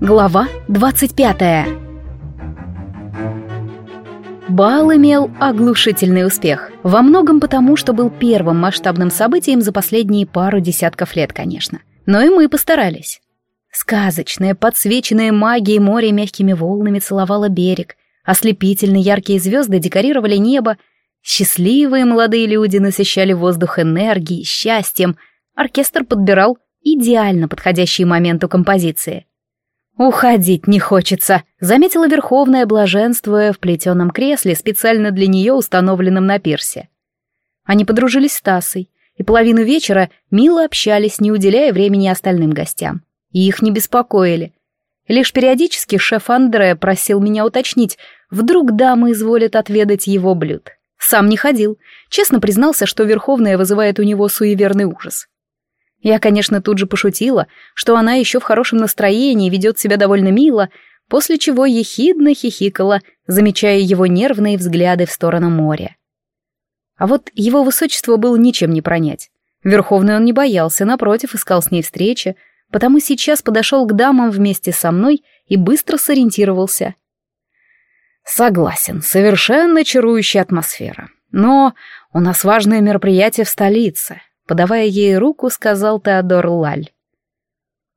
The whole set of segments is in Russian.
Глава 25 Бал имел оглушительный успех. Во многом потому, что был первым масштабным событием за последние пару десятков лет, конечно. Но и мы постарались. Сказочное, подсвеченное магией море мягкими волнами целовало берег. Ослепительно яркие звезды декорировали небо. Счастливые молодые люди насыщали воздух энергией, счастьем. Оркестр подбирал идеально подходящие моменту композиции. «Уходить не хочется», — заметила Верховное блаженствуя в плетеном кресле, специально для нее установленном на пирсе. Они подружились с Тасой, и половину вечера мило общались, не уделяя времени остальным гостям. И их не беспокоили. Лишь периодически шеф Андре просил меня уточнить, вдруг дамы изволят отведать его блюд. Сам не ходил, честно признался, что Верховная вызывает у него суеверный ужас. Я, конечно, тут же пошутила, что она еще в хорошем настроении ведет себя довольно мило, после чего ехидно хихикала, замечая его нервные взгляды в сторону моря. А вот его высочество было ничем не пронять. Верховный он не боялся, напротив, искал с ней встречи, потому сейчас подошел к дамам вместе со мной и быстро сориентировался. «Согласен, совершенно чарующая атмосфера. Но у нас важное мероприятие в столице подавая ей руку, сказал Теодор Лаль.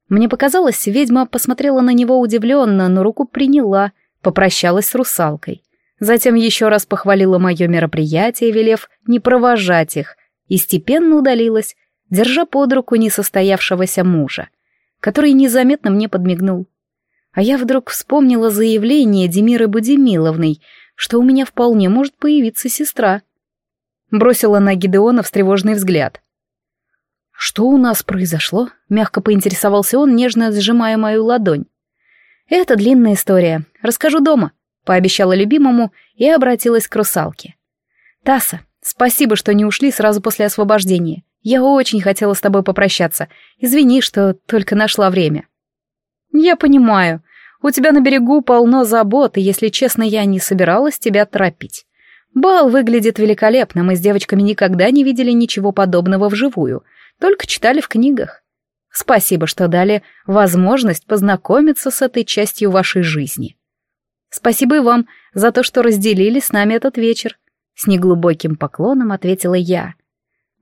Мне показалось, ведьма посмотрела на него удивленно, но руку приняла, попрощалась с русалкой. Затем еще раз похвалила мое мероприятие, велев не провожать их, и степенно удалилась, держа под руку несостоявшегося мужа, который незаметно мне подмигнул. А я вдруг вспомнила заявление Демиры Будимиловной, что у меня вполне может появиться сестра. Бросила на Гидеона встревоженный взгляд. «Что у нас произошло?» — мягко поинтересовался он, нежно сжимая мою ладонь. «Это длинная история. Расскажу дома», — пообещала любимому и обратилась к русалке. «Таса, спасибо, что не ушли сразу после освобождения. Я очень хотела с тобой попрощаться. Извини, что только нашла время». «Я понимаю. У тебя на берегу полно забот, и, если честно, я не собиралась тебя торопить. Бал выглядит великолепно, мы с девочками никогда не видели ничего подобного вживую, только читали в книгах. Спасибо, что дали возможность познакомиться с этой частью вашей жизни. Спасибо и вам за то, что разделили с нами этот вечер. С неглубоким поклоном ответила я.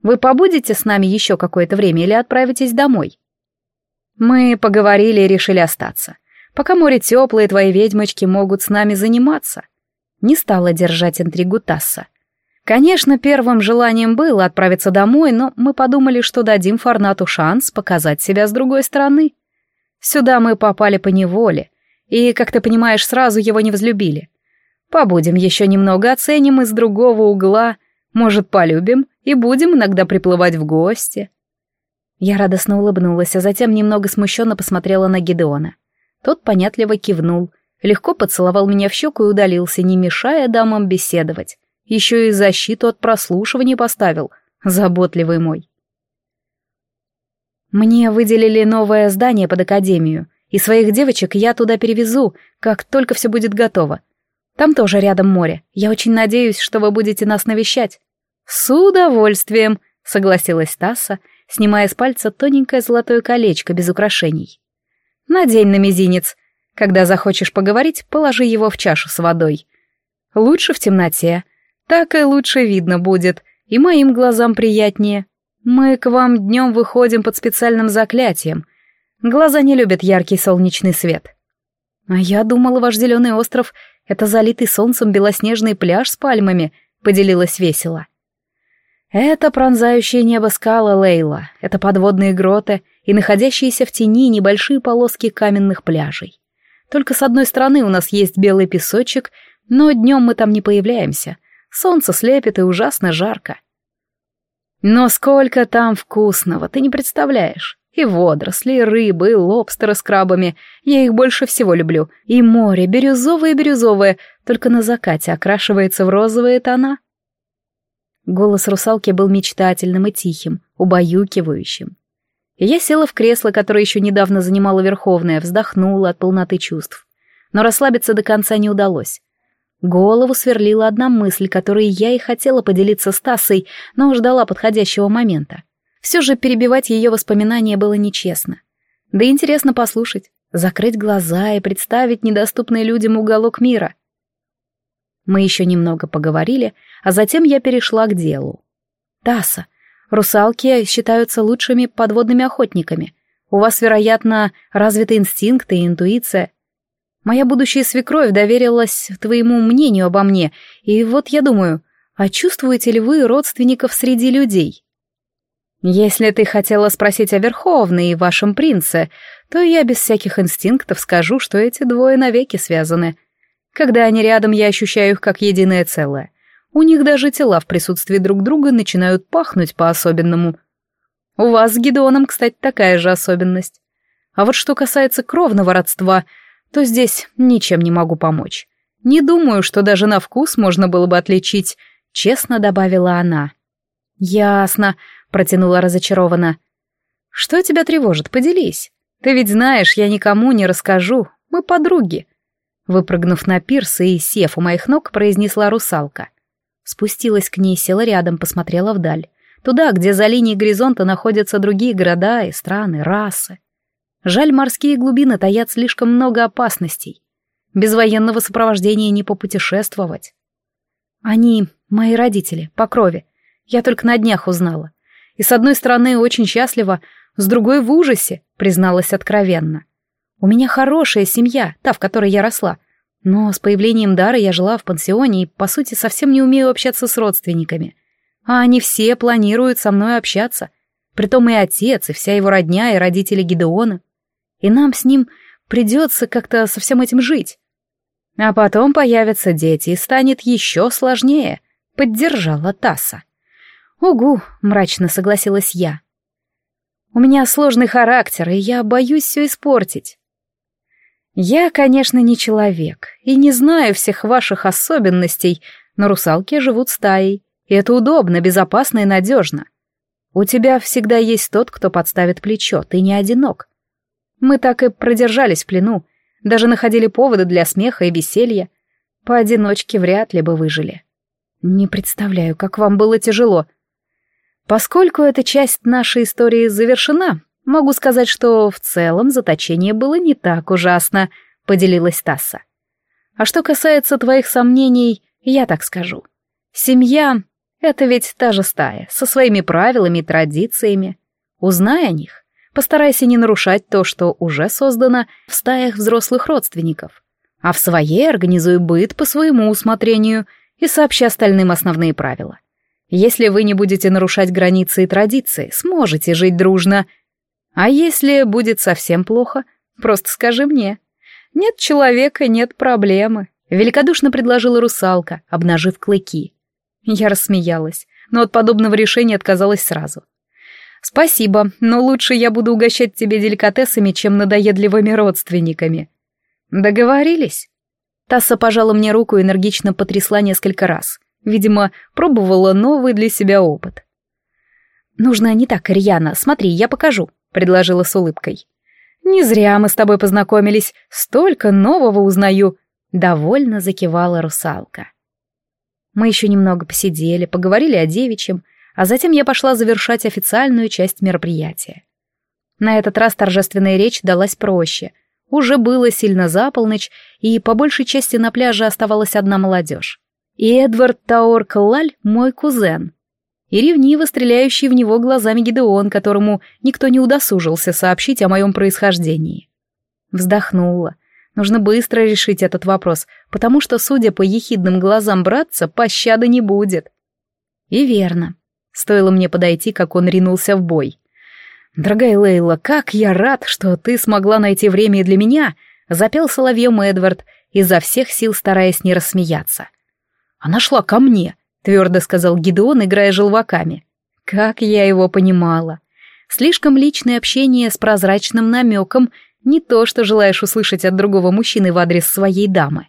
Вы побудете с нами еще какое-то время или отправитесь домой? Мы поговорили и решили остаться. Пока море теплое, твои ведьмочки могут с нами заниматься. Не стала держать интригу Тасса. Конечно, первым желанием было отправиться домой, но мы подумали, что дадим Форнату шанс показать себя с другой стороны. Сюда мы попали по неволе, и, как ты понимаешь, сразу его не возлюбили. Побудем еще немного, оценим из другого угла, может, полюбим и будем иногда приплывать в гости. Я радостно улыбнулась, а затем немного смущенно посмотрела на Гидеона. Тот понятливо кивнул, легко поцеловал меня в щеку и удалился, не мешая дамам беседовать. Еще и защиту от прослушивания поставил, заботливый мой. Мне выделили новое здание под академию, и своих девочек я туда перевезу, как только все будет готово. Там тоже рядом море. Я очень надеюсь, что вы будете нас навещать. С удовольствием, согласилась Тасса, снимая с пальца тоненькое золотое колечко без украшений. Надень на мизинец. Когда захочешь поговорить, положи его в чашу с водой. Лучше в темноте, так и лучше видно будет, и моим глазам приятнее. Мы к вам днем выходим под специальным заклятием. Глаза не любят яркий солнечный свет. А я думала, ваш зеленый остров — это залитый солнцем белоснежный пляж с пальмами, поделилась весело. Это пронзающее небо скала Лейла, это подводные гроты и находящиеся в тени небольшие полоски каменных пляжей. Только с одной стороны у нас есть белый песочек, но днем мы там не появляемся, Солнце слепит и ужасно жарко. Но сколько там вкусного, ты не представляешь. И водоросли, и рыбы, и лобстеры с крабами. Я их больше всего люблю. И море, бирюзовое-бирюзовое, только на закате окрашивается в розовые тона. Голос русалки был мечтательным и тихим, убаюкивающим. Я села в кресло, которое еще недавно занимала Верховная, вздохнула от полноты чувств. Но расслабиться до конца не удалось. Голову сверлила одна мысль, которой я и хотела поделиться с Тассой, но ждала подходящего момента. Все же перебивать ее воспоминания было нечестно. Да интересно послушать. Закрыть глаза и представить недоступный людям уголок мира. Мы еще немного поговорили, а затем я перешла к делу. Таса, русалки считаются лучшими подводными охотниками. У вас, вероятно, развиты инстинкты и интуиция. Моя будущая свекровь доверилась твоему мнению обо мне, и вот я думаю, а чувствуете ли вы родственников среди людей? Если ты хотела спросить о Верховной и вашем принце, то я без всяких инстинктов скажу, что эти двое навеки связаны. Когда они рядом, я ощущаю их как единое целое. У них даже тела в присутствии друг друга начинают пахнуть по-особенному. У вас с Гедеоном, кстати, такая же особенность. А вот что касается кровного родства, то здесь ничем не могу помочь. Не думаю, что даже на вкус можно было бы отличить, честно добавила она. Ясно, протянула разочарованно. Что тебя тревожит, поделись. Ты ведь знаешь, я никому не расскажу. Мы подруги. Выпрыгнув на пирс и сев у моих ног, произнесла русалка. Спустилась к ней, села рядом, посмотрела вдаль. Туда, где за линией горизонта находятся другие города и страны, расы. Жаль, морские глубины таят слишком много опасностей. Без военного сопровождения не попутешествовать. Они мои родители, по крови. Я только на днях узнала. И с одной стороны очень счастлива, с другой в ужасе, призналась откровенно. У меня хорошая семья, та, в которой я росла. Но с появлением Дары я жила в пансионе и, по сути, совсем не умею общаться с родственниками. А они все планируют со мной общаться. Притом и отец, и вся его родня, и родители Гидеона. И нам с ним придется как-то со всем этим жить. А потом появятся дети, и станет еще сложнее, поддержала Тасса. «Угу», — мрачно согласилась я. «У меня сложный характер, и я боюсь все испортить». «Я, конечно, не человек, и не знаю всех ваших особенностей, но русалки живут стаей, и это удобно, безопасно и надежно. У тебя всегда есть тот, кто подставит плечо, ты не одинок. Мы так и продержались в плену, даже находили поводы для смеха и веселья. Поодиночке вряд ли бы выжили. Не представляю, как вам было тяжело. Поскольку эта часть нашей истории завершена, могу сказать, что в целом заточение было не так ужасно, поделилась Тасса. А что касается твоих сомнений, я так скажу. Семья это ведь та же стая, со своими правилами и традициями. Узнай о них. Постарайся не нарушать то, что уже создано в стаях взрослых родственников. А в своей организуй быт по своему усмотрению и сообщи остальным основные правила. Если вы не будете нарушать границы и традиции, сможете жить дружно. А если будет совсем плохо, просто скажи мне. Нет человека, нет проблемы. Великодушно предложила русалка, обнажив клыки. Я рассмеялась, но от подобного решения отказалась сразу. «Спасибо, но лучше я буду угощать тебе деликатесами, чем надоедливыми родственниками». «Договорились?» Тасса пожала мне руку и энергично потрясла несколько раз. Видимо, пробовала новый для себя опыт. «Нужно не так, Рьяна, смотри, я покажу», — предложила с улыбкой. «Не зря мы с тобой познакомились, столько нового узнаю», — довольно закивала русалка. Мы еще немного посидели, поговорили о девичьем, а затем я пошла завершать официальную часть мероприятия. На этот раз торжественная речь далась проще. Уже было сильно за полночь, и по большей части на пляже оставалась одна молодежь. И Эдвард Таор-Каллаль — мой кузен. И ревниво стреляющий в него глазами Гидеон, которому никто не удосужился сообщить о моем происхождении. Вздохнула. Нужно быстро решить этот вопрос, потому что, судя по ехидным глазам братца, пощады не будет. И верно. Стоило мне подойти, как он ринулся в бой. «Дорогая Лейла, как я рад, что ты смогла найти время и для меня!» — запел соловьем Эдвард, изо всех сил стараясь не рассмеяться. «Она шла ко мне», — твердо сказал Гидеон, играя желваками. Как я его понимала. Слишком личное общение с прозрачным намеком не то, что желаешь услышать от другого мужчины в адрес своей дамы.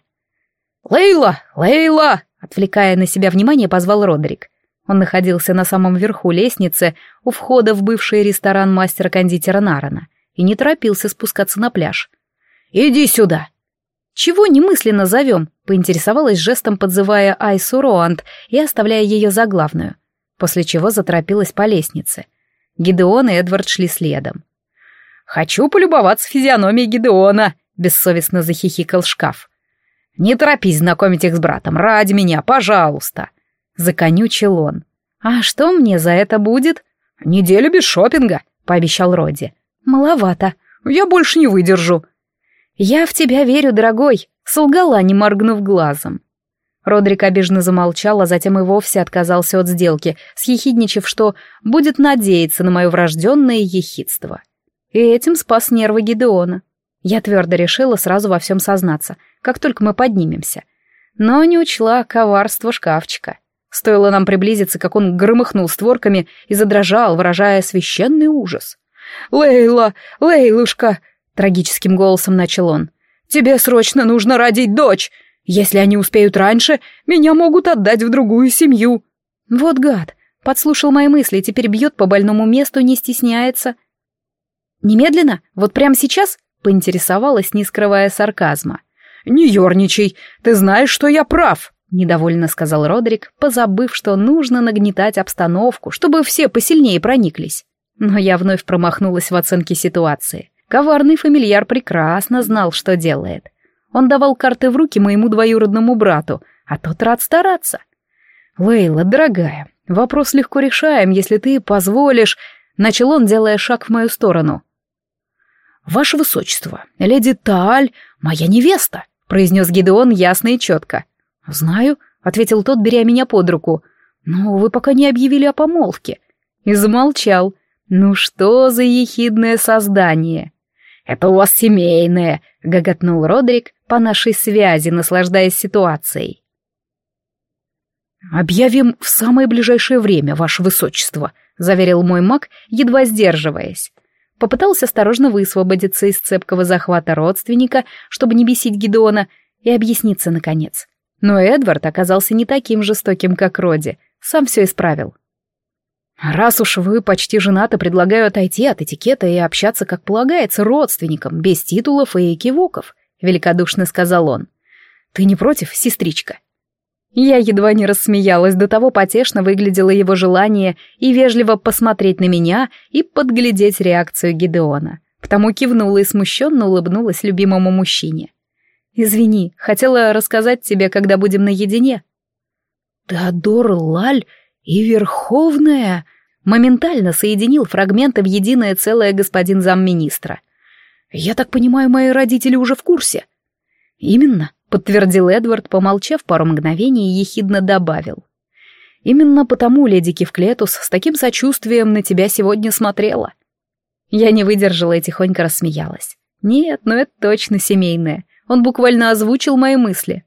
«Лейла! Лейла!» Отвлекая на себя внимание, позвал Родрик. Он находился на самом верху лестницы у входа в бывший ресторан мастера-кондитера Нарана и не торопился спускаться на пляж. «Иди сюда!» «Чего немысленно зовем?» — поинтересовалась жестом, подзывая Айсу Роанд и оставляя ее за главную, после чего заторопилась по лестнице. Гидеон и Эдвард шли следом. Хочу полюбоваться физиономией Гидеона», — бессовестно захихикал шкаф. «Не торопись знакомить их с братом, ради меня, пожалуйста», — законючил он. «А что мне за это будет?» «Неделя без шопинга», — пообещал Роди. «Маловато. Я больше не выдержу». «Я в тебя верю, дорогой», — солгала, не моргнув глазом. Родрик обиженно замолчал, а затем и вовсе отказался от сделки, съехидничав, что будет надеяться на мое врожденное ехидство. И этим спас нервы Гидеона. Я твердо решила сразу во всем сознаться, как только мы поднимемся. Но не учла коварство шкафчика. Стоило нам приблизиться, как он громыхнул створками и задрожал, выражая священный ужас. «Лейла! Лейлушка!» — трагическим голосом начал он. «Тебе срочно нужно родить дочь! Если они успеют раньше, меня могут отдать в другую семью». Вот гад, подслушал мои мысли, теперь бьет по больному месту, не стесняется. «Немедленно? Вот прямо сейчас?» — поинтересовалась, не скрывая сарказма. «Не ерничай, ты знаешь, что я прав», — недовольно сказал Родрик, позабыв, что нужно нагнетать обстановку, чтобы все посильнее прониклись. Но я вновь промахнулась в оценке ситуации. Коварный фамильяр прекрасно знал, что делает. Он давал карты в руки моему двоюродному брату, а тот рад стараться. «Лейла, дорогая, вопрос легко решаем, если ты позволишь...» Начал он, делая шаг в мою сторону. «Ваше высочество, леди Тааль, моя невеста», — произнес Гидеон ясно и четко. «Знаю», — ответил тот, беря меня под руку. «Но вы пока не объявили о помолвке». И замолчал. «Ну что за ехидное создание?» «Это у вас семейное», — гоготнул Родрик по нашей связи, наслаждаясь ситуацией. «Объявим в самое ближайшее время, ваше высочество», — заверил мой маг, едва сдерживаясь. Попытался осторожно высвободиться из цепкого захвата родственника, чтобы не бесить Гидеона, и объясниться, наконец. Но Эдвард оказался не таким жестоким, как Роди, сам все исправил. «Раз уж вы почти женаты, предлагаю отойти от этикета и общаться, как полагается, родственникам, без титулов и кивоков», — великодушно сказал он. «Ты не против, сестричка?» Я едва не рассмеялась, до того потешно выглядело его желание и вежливо посмотреть на меня и подглядеть реакцию Гидеона. Потому кивнула и смущенно улыбнулась любимому мужчине. «Извини, хотела рассказать тебе, когда будем наедине». «Теодор Лаль и Верховная...» моментально соединил фрагменты в единое целое господин замминистра. «Я так понимаю, мои родители уже в курсе?» «Именно», — подтвердил Эдвард, помолчав пару мгновений и ехидно добавил. «Именно потому леди Кевклетус с таким сочувствием на тебя сегодня смотрела». Я не выдержала и тихонько рассмеялась. «Нет, ну это точно семейное. Он буквально озвучил мои мысли».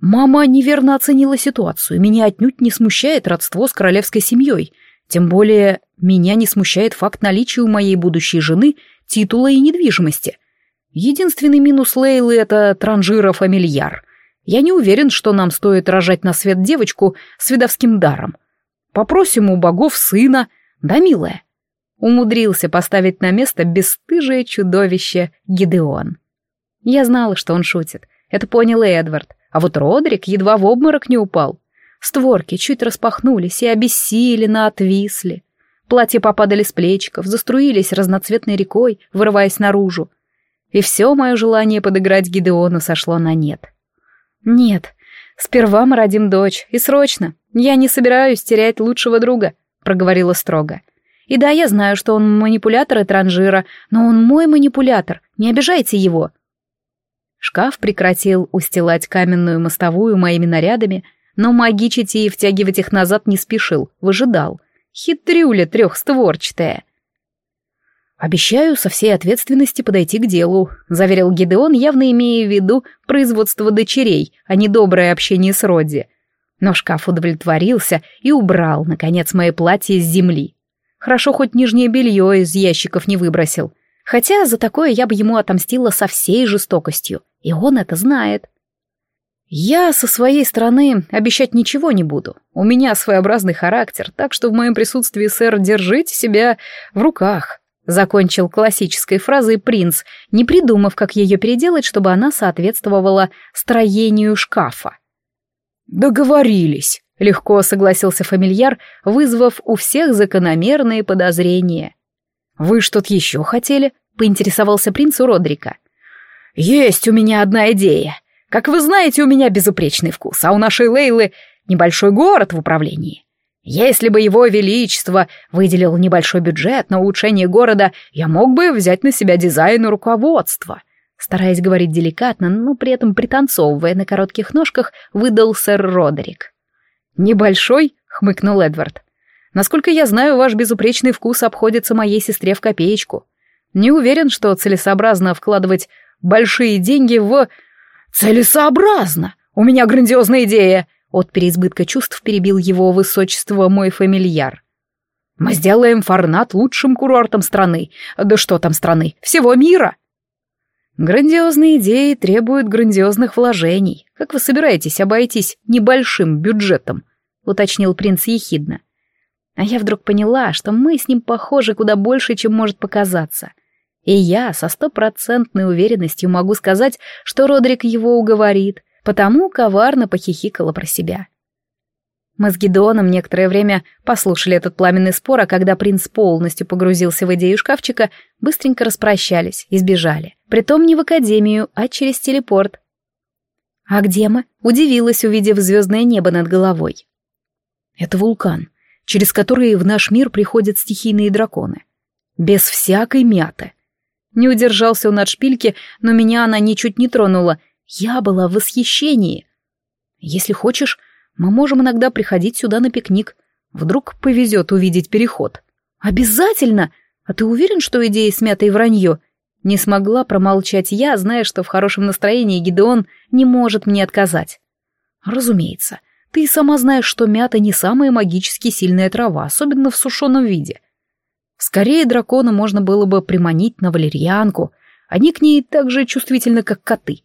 Мама неверно оценила ситуацию. Меня отнюдь не смущает родство с королевской семьей. Тем более, меня не смущает факт наличия у моей будущей жены титула и недвижимости. Единственный минус Лейлы — это транжира-фамильяр. Я не уверен, что нам стоит рожать на свет девочку с видовским даром. Попросим у богов сына, да, милая? Умудрился поставить на место бесстыжее чудовище Гидеон. Я знала, что он шутит. Это понял и Эдвард. А вот Родрик едва в обморок не упал. Створки чуть распахнулись и обессиленно отвисли. Платья попадали с плечиков, заструились разноцветной рекой, вырываясь наружу. И все мое желание подыграть Гидеону сошло на нет. «Нет, сперва мы родим дочь, и срочно. Я не собираюсь терять лучшего друга», — проговорила строго. «И да, я знаю, что он манипулятор и транжира, но он мой манипулятор, не обижайте его». Шкаф прекратил устилать каменную мостовую моими нарядами, но магичить и втягивать их назад не спешил, выжидал. Хитрюля трехстворчатая. «Обещаю со всей ответственности подойти к делу», — заверил Гидеон, явно имея в виду производство дочерей, а не доброе общение с Родди. Но шкаф удовлетворился и убрал, наконец, мои платья с земли. Хорошо, хоть нижнее белье из ящиков не выбросил. Хотя за такое я бы ему отомстила со всей жестокостью, и он это знает. Я со своей стороны обещать ничего не буду. У меня своеобразный характер, так что в моем присутствии, сэр, держите себя в руках. Закончил классической фразой принц, не придумав, как ее переделать, чтобы она соответствовала строению шкафа. «Договорились», — легко согласился фамильяр, вызвав у всех закономерные подозрения. «Вы что-то еще хотели?» — поинтересовался принц у Родрика. «Есть у меня одна идея. Как вы знаете, у меня безупречный вкус, а у нашей Лейлы небольшой город в управлении. Если бы его величество выделил небольшой бюджет на улучшение города, я мог бы взять на себя дизайн и руководство». Стараясь говорить деликатно, но при этом пританцовывая на коротких ножках, выдал сэр Родерик. «Небольшой?» — хмыкнул Эдвард. «Насколько я знаю, ваш безупречный вкус обходится моей сестре в копеечку. Не уверен, что целесообразно вкладывать большие деньги в... Целесообразно! У меня грандиозная идея! От переизбытка чувств перебил его высочество мой фамильяр. Мы сделаем Фарнат лучшим курортом страны. Да что там страны? Всего мира! Грандиозные идеи требуют грандиозных вложений. Как вы собираетесь обойтись небольшим бюджетом? Уточнил принц ехидно. А я вдруг поняла, что мы с ним похожи куда больше, чем может показаться. И я со стопроцентной уверенностью могу сказать, что Родрик его уговорит, потому коварно похихикала про себя. Мы с Гедеоном некоторое время послушали этот пламенный спор, а когда принц полностью погрузился в идею шкафчика, быстренько распрощались и сбежали. Притом не в академию, а через телепорт. «А где мы?» — удивилась, увидев звездное небо над головой. «Это вулкан, через который в наш мир приходят стихийные драконы. Без всякой мяты. Не удержался он от шпильки, но меня она ничуть не тронула. Я была в восхищении. Если хочешь, мы можем иногда приходить сюда на пикник. Вдруг повезет увидеть переход. Обязательно! А ты уверен, что идея смята и вранье? Не смогла промолчать я, зная, что в хорошем настроении Гидеон не может мне отказать. Разумеется, ты и сама знаешь, что мята не самая магически сильная трава, особенно в сушеном виде. Скорее дракона можно было бы приманить на валерьянку, они к ней так же чувствительны, как коты.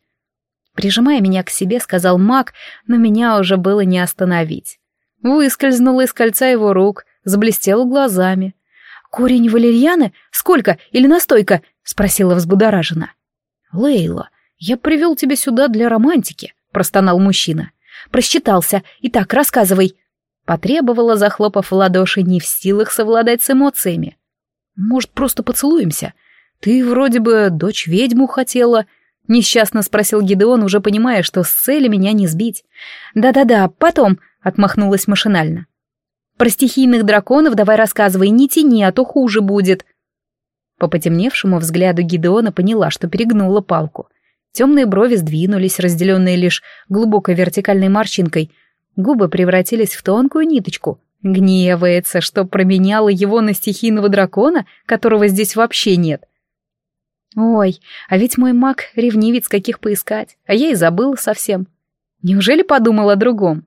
Прижимая меня к себе, сказал маг, но меня уже было не остановить. Выскользнула из кольца его рук, заблестела глазами. «Корень валерьяны? Сколько? Или настойка?» — спросила взбудораженно. «Лейла, я привел тебя сюда для романтики», — простонал мужчина. «Просчитался. Итак, рассказывай». Потребовала, захлопав в ладоши, не в силах совладать с эмоциями. Может, просто поцелуемся? Ты вроде бы дочь ведьму хотела. Несчастно спросил Гидеон, уже понимая, что с цели меня не сбить. Да-да-да, потом, отмахнулась машинально. Про стихийных драконов давай рассказывай, не тяни, а то хуже будет. По потемневшему взгляду Гидеона поняла, что перегнула палку. Темные брови сдвинулись, разделенные лишь глубокой вертикальной морщинкой. Губы превратились в тонкую ниточку, Гневается, что променяла его на стихийного дракона, которого здесь вообще нет. Ой, а ведь мой маг ревнивец каких поискать, а я и забыла совсем. Неужели подумал о другом?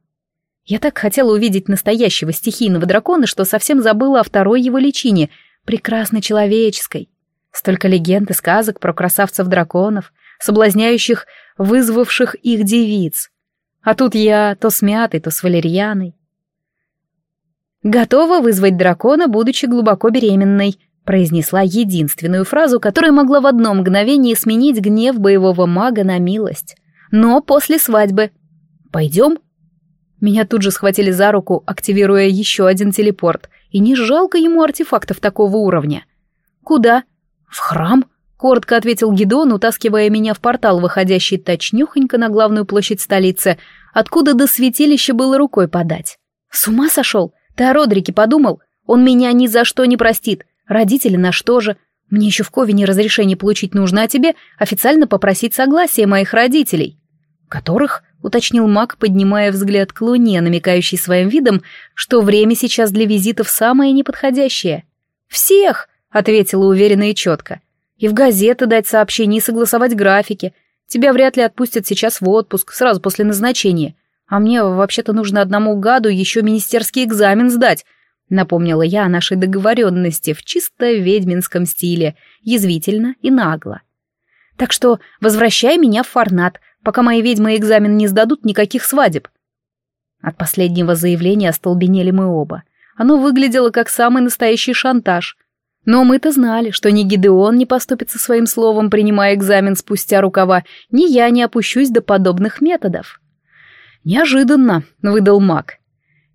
Я так хотела увидеть настоящего стихийного дракона, что совсем забыла о второй его личине, прекрасной человеческой. Столько легенд и сказок про красавцев-драконов, соблазняющих, вызвавших их девиц. А тут я то с мятой, то с валерьяной. «Готова вызвать дракона, будучи глубоко беременной», произнесла единственную фразу, которая могла в одно мгновение сменить гнев боевого мага на милость. «Но после свадьбы. Пойдем?» Меня тут же схватили за руку, активируя еще один телепорт, и не жалко ему артефактов такого уровня. «Куда?» «В храм», — коротко ответил Гидон, утаскивая меня в портал, выходящий точнёхонько на главную площадь столицы, откуда до святилища было рукой подать. «С ума сошел? Ты о Родрике подумал? Он меня ни за что не простит. Родители на что же? Мне еще в Ковине разрешение получить нужно, а тебе официально попросить согласия моих родителей. Которых, уточнил маг, поднимая взгляд к луне, намекающий своим видом, что время сейчас для визитов самое неподходящее. «Всех!» — ответила уверенно и четко. «И в газеты дать сообщение и согласовать графики. Тебя вряд ли отпустят сейчас в отпуск, сразу после назначения. А мне вообще-то нужно одному гаду еще министерский экзамен сдать. Напомнила я о нашей договоренности в чисто ведьминском стиле, язвительно и нагло. Так что возвращай меня в Фарнат, пока мои ведьмы экзамен не сдадут никаких свадеб. От последнего заявления остолбенели мы оба. Оно выглядело как самый настоящий шантаж. Но мы-то знали, что ни Гидеон не поступит со своим словом, принимая экзамен спустя рукава, ни я не опущусь до подобных методов. «Неожиданно», — выдал маг.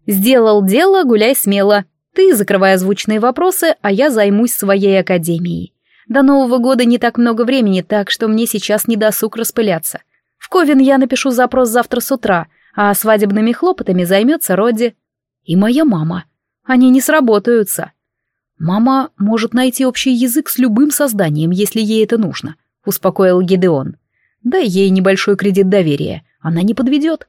«Сделал дело, гуляй смело», Ты закрывай озвученные вопросы, а я займусь своей академией. До Нового года не так много времени, так что мне сейчас не досуг распыляться. В Ковен я напишу запрос завтра с утра, а свадебными хлопотами займется Роди. И моя мама. Они не сработаются. Мама может найти общий язык с любым созданием, если ей это нужно, успокоил Гидеон. Дай ей небольшой кредит доверия, она не подведет.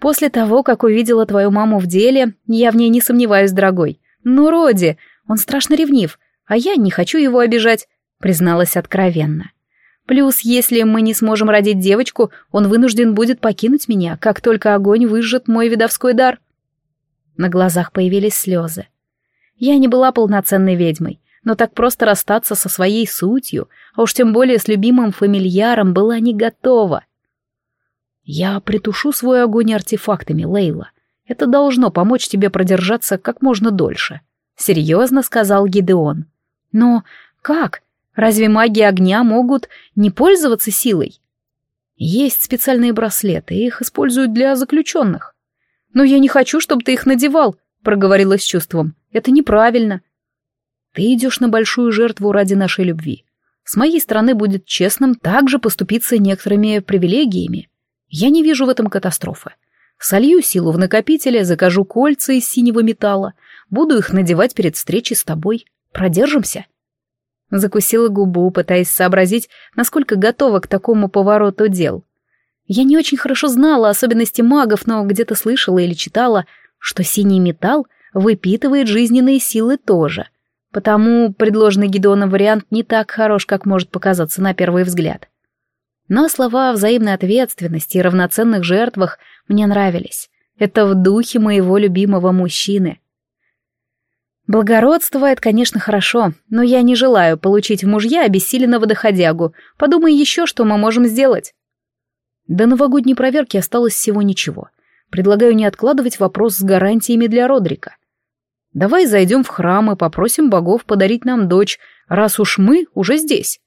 После того, как увидела твою маму в деле, я в ней не сомневаюсь, дорогой. Но Роди, он страшно ревнив, а я не хочу его обижать, призналась откровенно. Плюс, если мы не сможем родить девочку, он вынужден будет покинуть меня, как только огонь выжжет мой видовской дар. На глазах появились слезы. Я не была полноценной ведьмой, но так просто расстаться со своей сутью, а уж тем более с любимым фамильяром, была не готова. Я притушу свой огонь артефактами, Лейла. Это должно помочь тебе продержаться как можно дольше. Серьезно сказал Гидеон. Но как? Разве маги огня могут не пользоваться силой? Есть специальные браслеты, их используют для заключенных. Но я не хочу, чтобы ты их надевал, проговорила с чувством. Это неправильно. Ты идешь на большую жертву ради нашей любви. С моей стороны будет честным также поступиться некоторыми привилегиями. Я не вижу в этом катастрофы. Солью силу в накопителе, закажу кольца из синего металла, буду их надевать перед встречей с тобой. Продержимся. Закусила губу, пытаясь сообразить, насколько готова к такому повороту дел. Я не очень хорошо знала особенности магов, но где-то слышала или читала, что синий металл выпитывает жизненные силы тоже. Потому предложенный Гедоном вариант не так хорош, как может показаться на первый взгляд. Но слова о взаимной ответственности и равноценных жертвах мне нравились. Это в духе моего любимого мужчины. Благородство — это, конечно, хорошо, но я не желаю получить в мужья обессиленного доходягу. Подумай еще, что мы можем сделать. До новогодней проверки осталось всего ничего. Предлагаю не откладывать вопрос с гарантиями для Родрика. Давай зайдем в храм и попросим богов подарить нам дочь, раз уж мы уже здесь.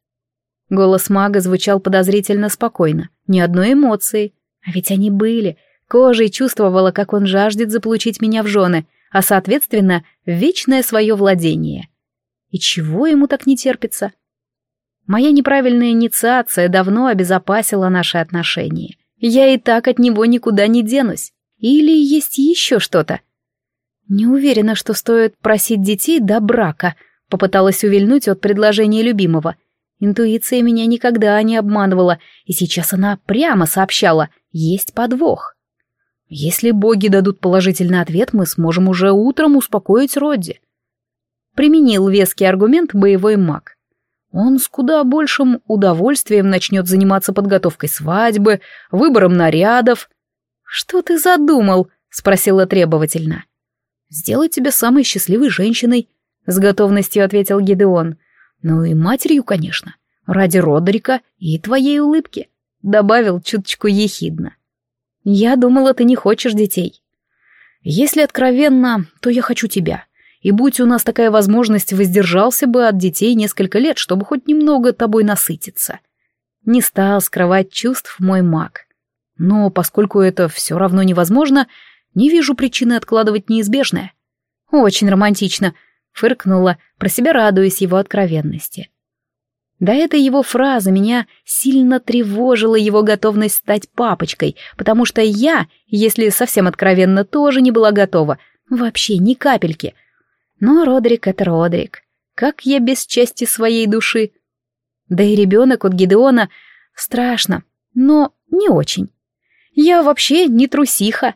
Голос мага звучал подозрительно спокойно, ни одной эмоции. А ведь они были. Кожей чувствовала, как он жаждет заполучить меня в жены — а, соответственно, вечное свое владение. И чего ему так не терпится? Моя неправильная инициация давно обезопасила наши отношения. Я и так от него никуда не денусь. Или есть еще что-то? Не уверена, что стоит просить детей до брака, попыталась увильнуть от предложения любимого. Интуиция меня никогда не обманывала, и сейчас она прямо сообщала, есть подвох. Если боги дадут положительный ответ, мы сможем уже утром успокоить Родди. Применил веский аргумент боевой маг. Он с куда большим удовольствием начнет заниматься подготовкой свадьбы, выбором нарядов. «Что ты задумал?» — спросила требовательно. «Сделать тебя самой счастливой женщиной», — с готовностью ответил Гидеон. «Ну и матерью, конечно, ради Родерика и твоей улыбки», — добавил чуточку ехидно. Я думала, ты не хочешь детей. Если откровенно, то я хочу тебя. И будь у нас такая возможность, воздержался бы от детей несколько лет, чтобы хоть немного тобой насытиться. Не стал скрывать чувств мой маг. Но поскольку это все равно невозможно, не вижу причины откладывать неизбежное. Очень романтично, фыркнула, про себя радуясь его откровенности. До этой его фразы меня сильно тревожила его готовность стать папочкой, потому что я, если совсем откровенно, тоже не была готова. Вообще ни капельки. Но Родрик — это Родрик. Как я без части своей души. Да и ребенок от Гидеона страшно, но не очень. Я вообще не трусиха.